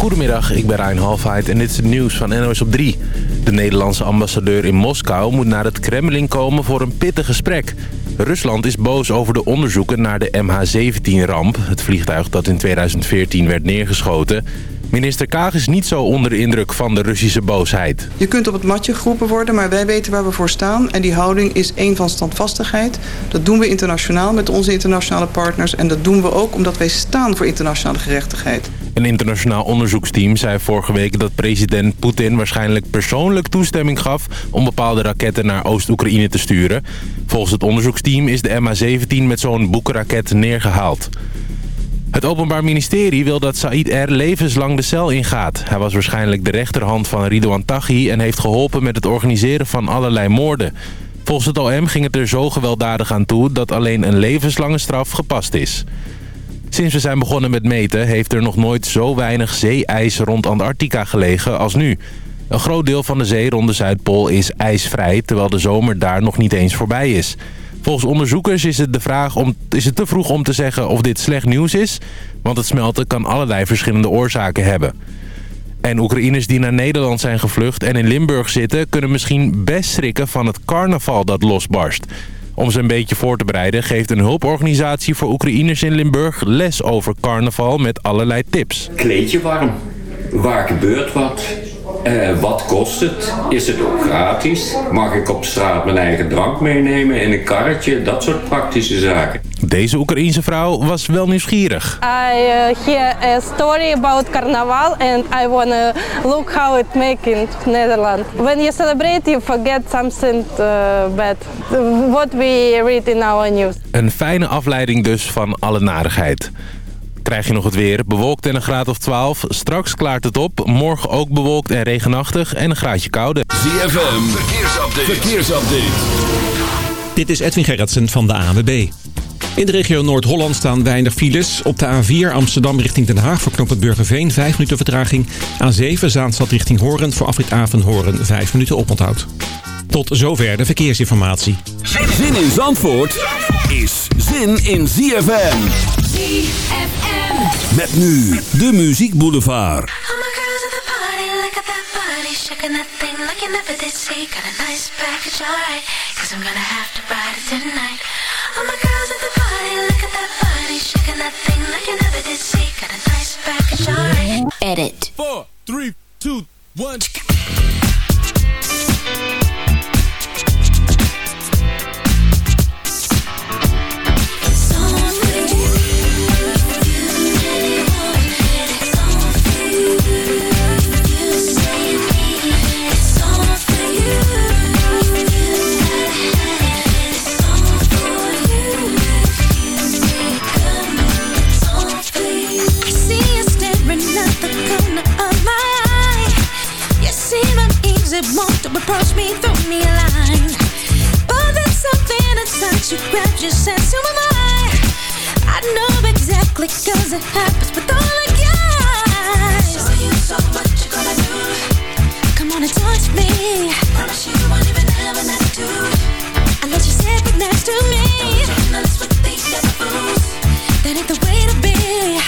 Goedemiddag, ik ben Rijn Halfheid en dit is het nieuws van NOS op 3. De Nederlandse ambassadeur in Moskou moet naar het Kremlin komen voor een pittig gesprek. Rusland is boos over de onderzoeken naar de MH17-ramp. Het vliegtuig dat in 2014 werd neergeschoten. Minister Kaag is niet zo onder de indruk van de Russische boosheid. Je kunt op het matje geroepen worden, maar wij weten waar we voor staan. En die houding is één van standvastigheid. Dat doen we internationaal met onze internationale partners. En dat doen we ook omdat wij staan voor internationale gerechtigheid. Een internationaal onderzoeksteam zei vorige week dat president Poetin waarschijnlijk persoonlijk toestemming gaf om bepaalde raketten naar Oost-Oekraïne te sturen. Volgens het onderzoeksteam is de MH17 met zo'n boekenraket neergehaald. Het Openbaar Ministerie wil dat Said R. levenslang de cel ingaat. Hij was waarschijnlijk de rechterhand van Ridouan Taghi... en heeft geholpen met het organiseren van allerlei moorden. Volgens het OM ging het er zo gewelddadig aan toe... dat alleen een levenslange straf gepast is. Sinds we zijn begonnen met meten... heeft er nog nooit zo weinig zeeijs rond Antarctica gelegen als nu. Een groot deel van de zee rond de Zuidpool is ijsvrij... terwijl de zomer daar nog niet eens voorbij is... Volgens onderzoekers is het, de vraag om, is het te vroeg om te zeggen of dit slecht nieuws is... want het smelten kan allerlei verschillende oorzaken hebben. En Oekraïners die naar Nederland zijn gevlucht en in Limburg zitten... kunnen misschien best schrikken van het carnaval dat losbarst. Om ze een beetje voor te bereiden geeft een hulporganisatie voor Oekraïners in Limburg... les over carnaval met allerlei tips. Kleed je warm. Waar gebeurt wat? Uh, wat kost het? Is het ook gratis? Mag ik op straat mijn eigen drank meenemen in een karretje? Dat soort praktische zaken. Deze Oekraïense vrouw was wel nieuwsgierig. I uh, hear a story about carnaval and I want to look how it make in Netherlands. When you celebrate you forget something uh, bad. What we read in our news. Een fijne afleiding dus van alle narigheid. Krijg je nog het weer. Bewolkt en een graad of 12. Straks klaart het op. Morgen ook bewolkt en regenachtig en een graadje kouder. ZFM, verkeersupdate. verkeersupdate. Dit is Edwin Gerritsen van de ANWB. In de regio Noord-Holland staan weinig files. Op de A4 Amsterdam richting Den Haag voor knooppunt Burgerveen 5 minuten vertraging. A7 Zaanstad richting Horen voor afrit Avenhoorn 5 minuten oponthoud. Tot zover de verkeersinformatie. Zin in Zandvoort is zin in ZFM. ZFM. Met nu de Muziek Boulevard. All my girls at the party, look at that body, shaking that thing like you never did see. Got a nice package, alright, cause I'm gonna have to ride it tonight. All my girls at the Edit. Four, three, two, one. Want to approach me, throw me a line. But there's something inside you. Grabs your sense, who am I? I know exactly cause it happens with all the guys. So you, so what you gonna do? Come on and touch me. Promise you won't even have an attitude I let you sit right next to me. Don't you with these other fools. That ain't the way to be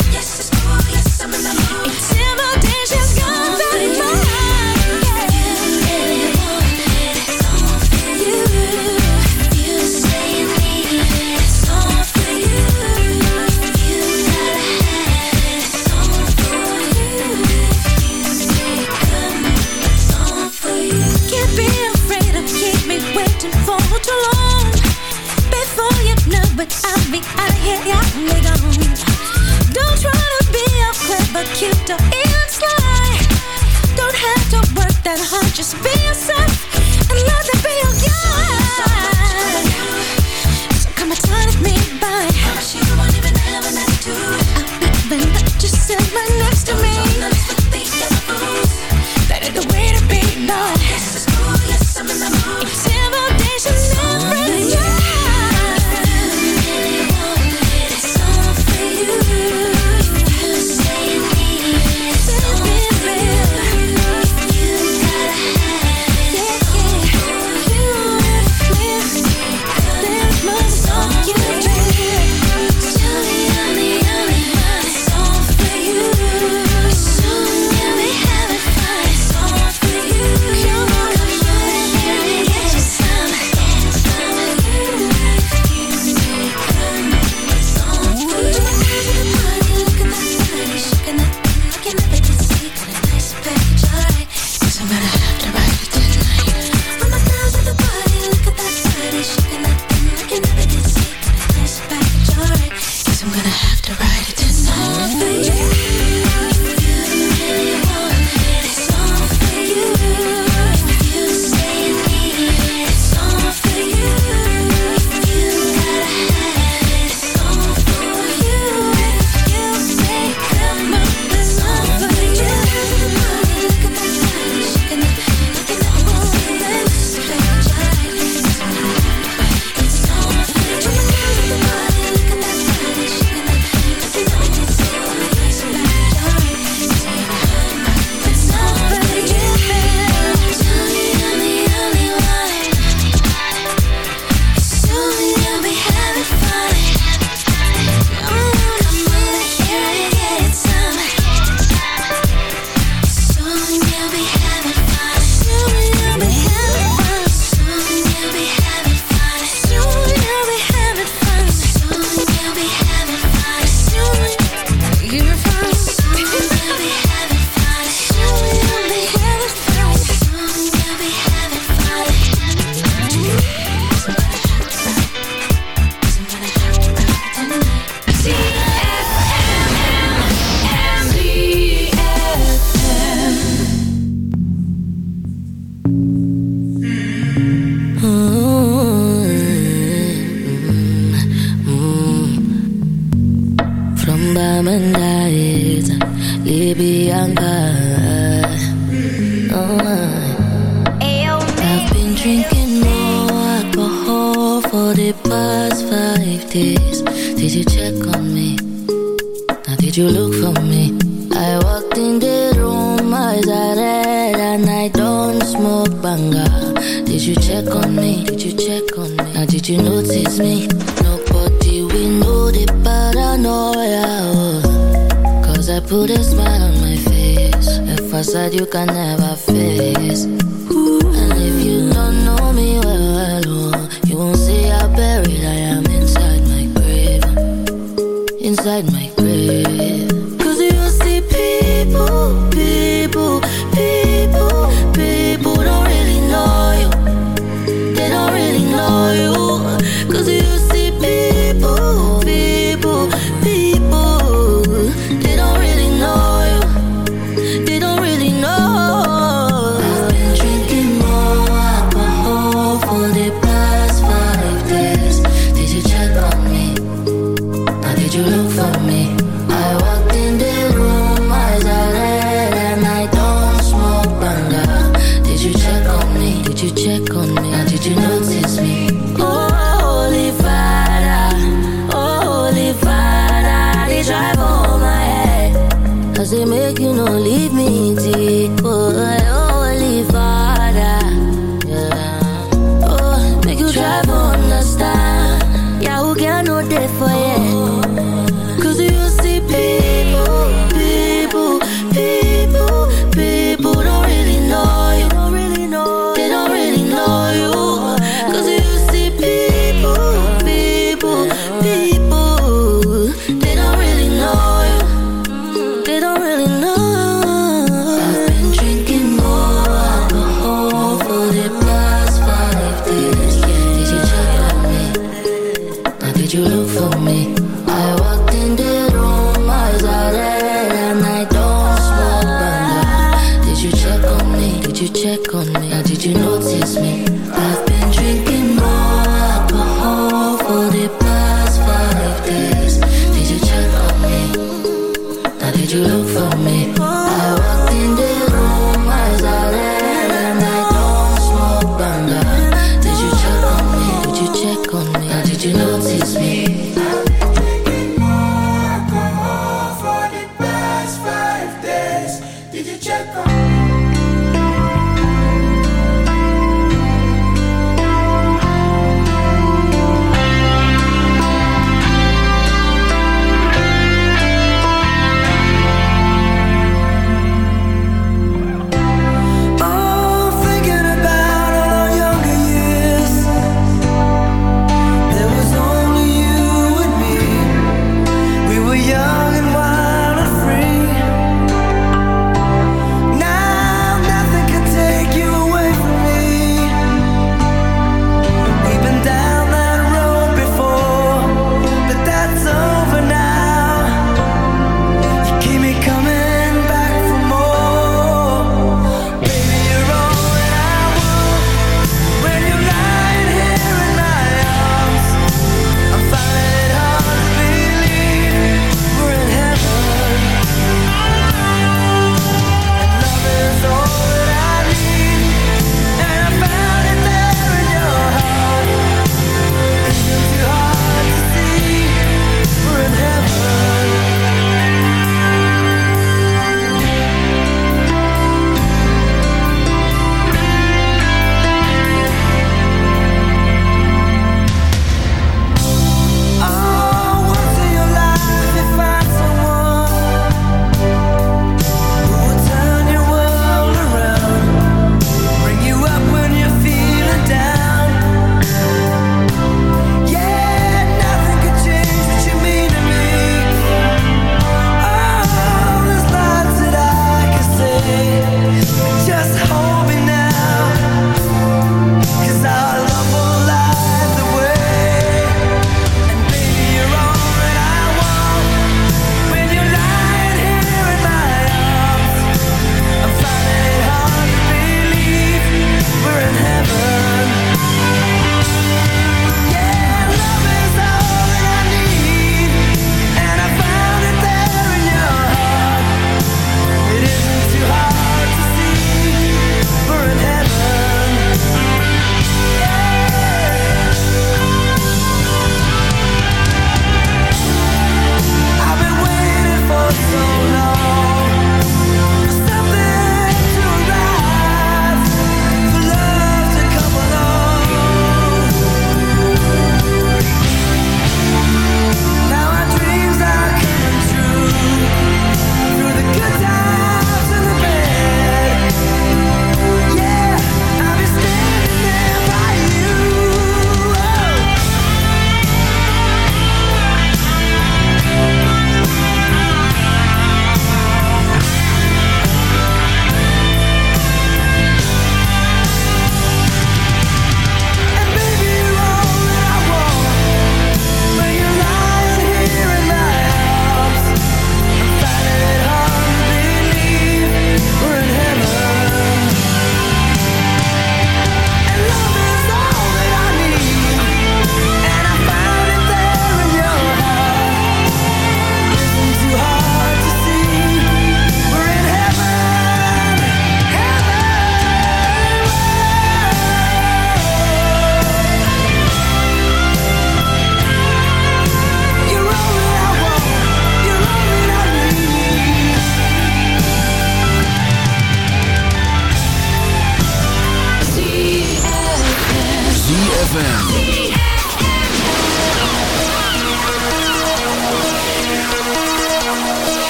smile on my face. If I said you can never face.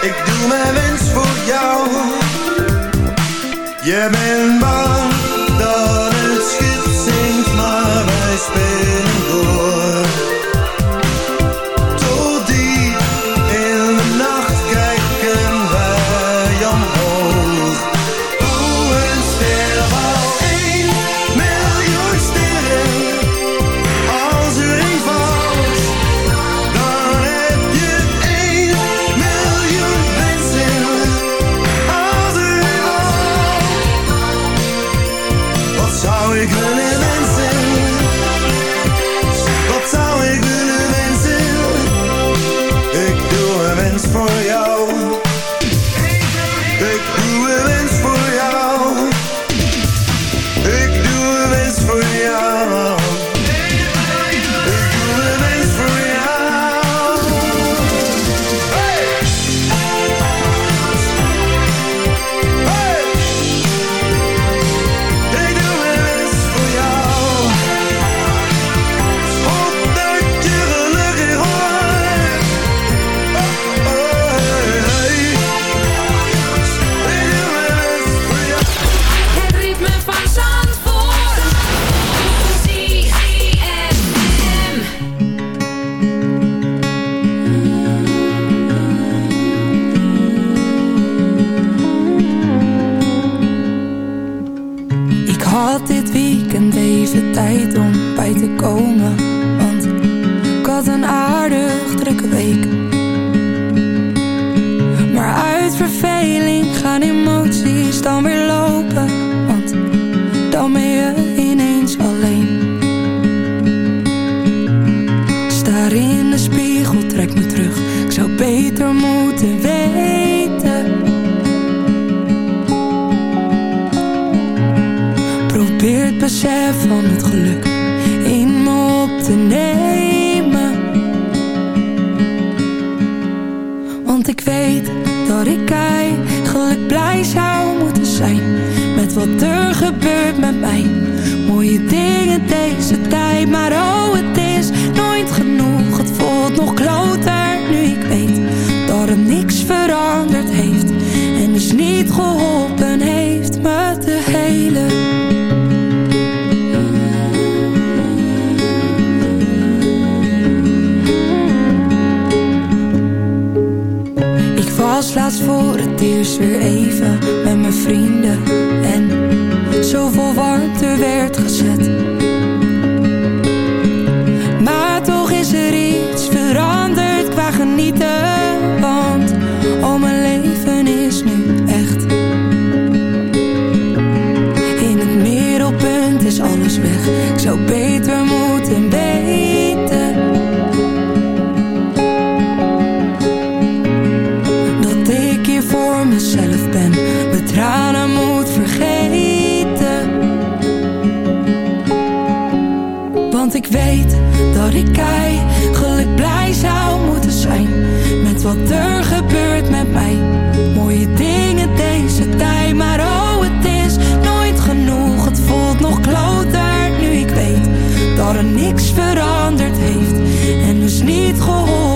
Ik doe mijn wens voor jou. Je bent bang dat het schip zinkt, maar wij spelen je ineens alleen. Staar in de spiegel, trek me terug. Ik zou beter moeten weten. Probeer het besef van het geluk in me op te nemen. Want ik weet dat ik eigenlijk blij zou moeten zijn met wat er gebeurt met mij. Mooie dingen deze tijd, maar oh het is nooit genoeg. Het voelt nog kloter nu ik weet dat het niks veranderd heeft. En dus niet geholpen heeft me te helen. Ik was laatst voor het eerst weer even met mijn vrienden En zoveel warmte werd gezet. Maar toch is er iets veranderd qua genieten Want al mijn leven is nu echt. In het middelpunt is alles weg. Ik zou beter moeten weten dat ik hier voor mezelf ben. Mijn ik eigenlijk blij zou moeten zijn met wat er gebeurt met mij. Mooie dingen deze tijd, maar oh, het is nooit genoeg. Het voelt nog kloter nu ik weet dat er niks veranderd heeft en dus niet geholpen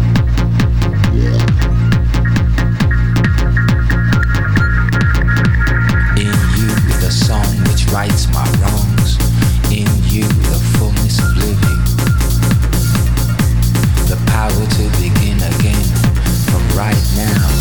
Rights my wrongs. In you, the fullness of living. The power to begin again from right now.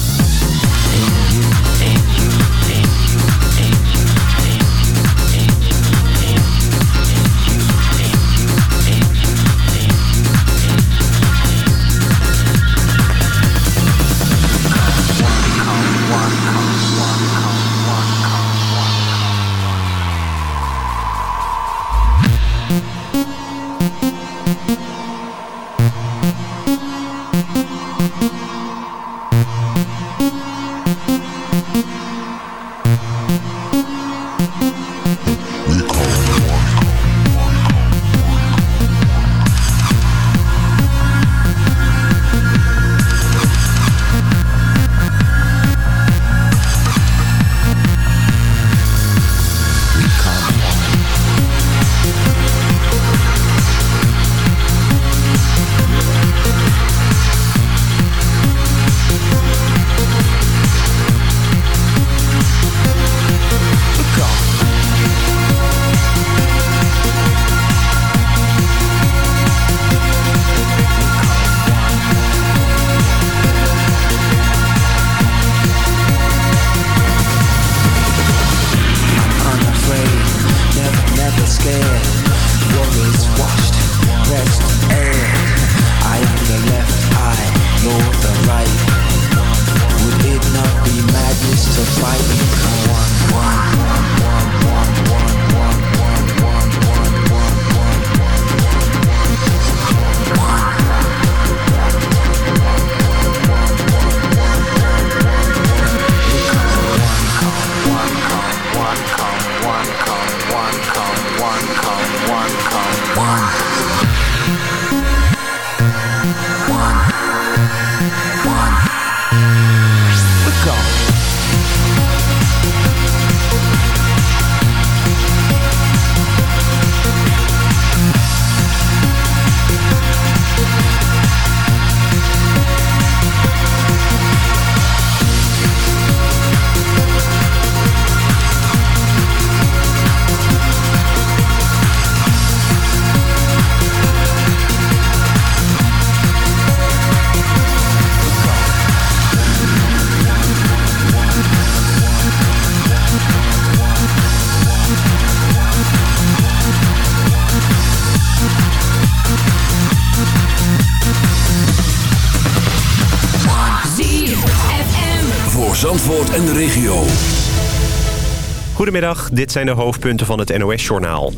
Goedemiddag, dit zijn de hoofdpunten van het NOS-journaal.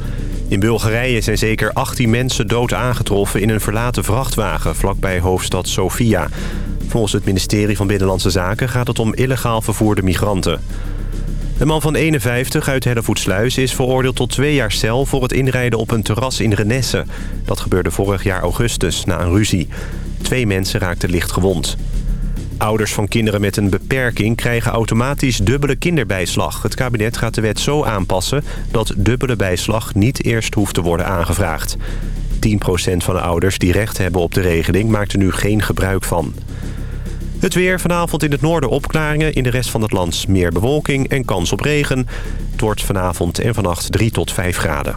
In Bulgarije zijn zeker 18 mensen dood aangetroffen in een verlaten vrachtwagen vlakbij hoofdstad Sofia. Volgens het ministerie van Binnenlandse Zaken gaat het om illegaal vervoerde migranten. Een man van 51 uit Hellevoetsluis is veroordeeld tot twee jaar cel... voor het inrijden op een terras in Renesse. Dat gebeurde vorig jaar augustus na een ruzie. Twee mensen raakten licht gewond. Ouders van kinderen met een beperking krijgen automatisch dubbele kinderbijslag. Het kabinet gaat de wet zo aanpassen dat dubbele bijslag niet eerst hoeft te worden aangevraagd. 10% van de ouders die recht hebben op de regeling maakt er nu geen gebruik van. Het weer vanavond in het noorden opklaringen. In de rest van het land meer bewolking en kans op regen. Het wordt vanavond en vannacht 3 tot 5 graden.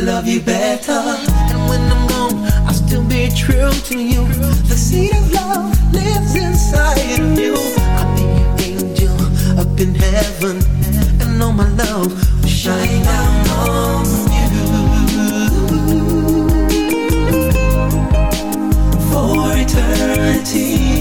love you better. And when I'm gone, I'll still be true to you. The seed of love lives inside of you. I'll be your angel up in heaven, and all my love will shine down on you for eternity.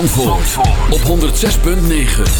Op 106.9